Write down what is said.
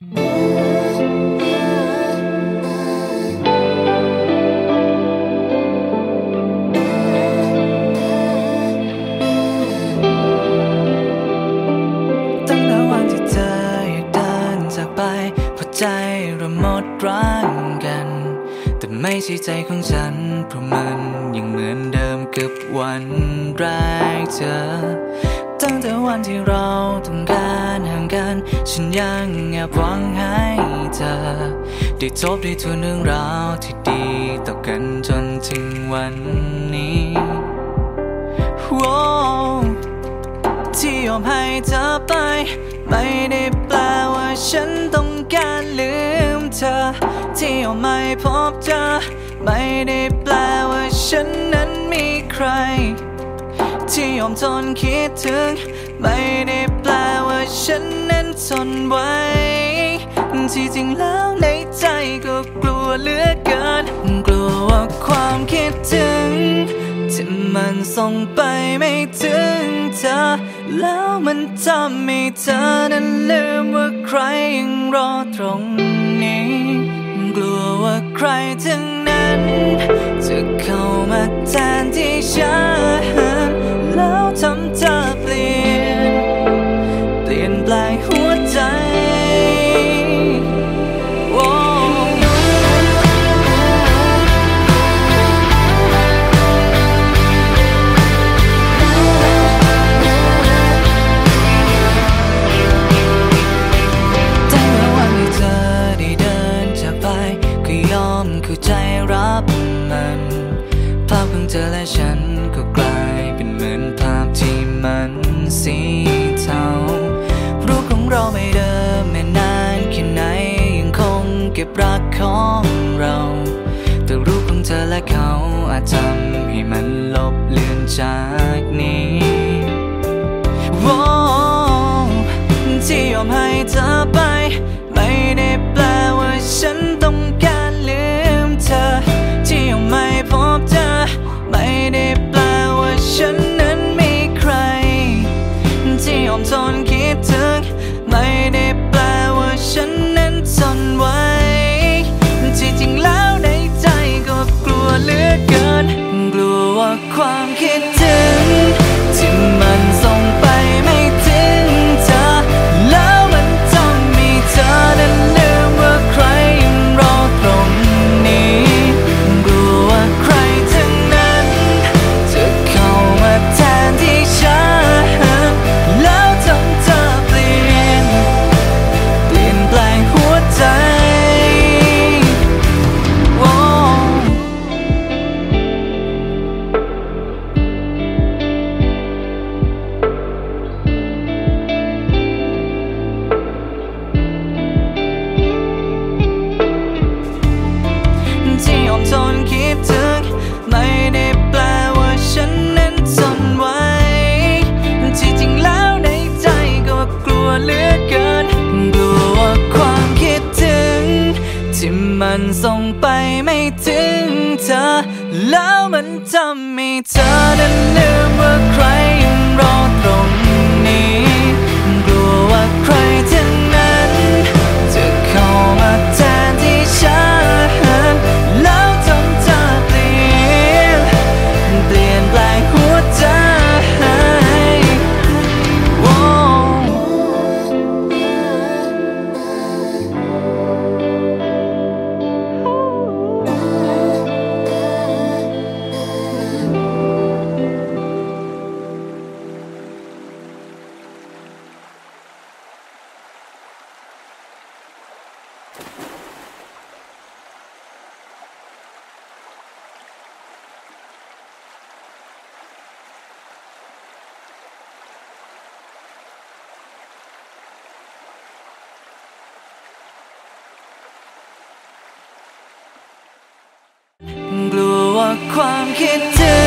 ตั้งแต่วันที่เธออยกเดินจากไปเพราะใจเราหมดรักกัน แต่ไม่ใช่ใจของฉันเพราะมันยังเหมือนเดิมกับวันแรกเจอ ตั้งแต่วันที่เราต้องการห่างกัน ฉันยังแอบหวังให้เธอ ได้ทบได้ทวนเรื่องราวที่ดีต่อกันจนถึงวันนี้ Wow ที่ยอมให้เธอไป ไม่ได้แปลว่าฉันต้องการลืมเธอ ที่ยอมไม่พบเจอไม่ได้แปลว่าฉันนั้นมีใคร ที่ยอมทนคิดถึง ไม่ได้แปลว่าฉันนั้นทนไว้ ที่จริงแล้วในใจก็กลัวเหลือเกิน กลัวว่าความคิดถึง ที่มันส่งไปไม่ถึงเธอ แล้วมันทำให้เธอนั้นลืมว่าใครยังรอตรงนี้ กลัวว่าใครทั้งนั้น จะเข้ามาแทนที่ฉัน รักของเรา แต่รูปของเธอและเขาอาจทำให้มันลบเลือนจากนี้โอ้ที่ยอมให้เธอไป ไม่ได้ ที่มันส่งไปไม่ถึงเธอ แล้วมันทำให้เธอนั้นลืมว่าใครยังรอตรง กลัวว่าความคิดถึ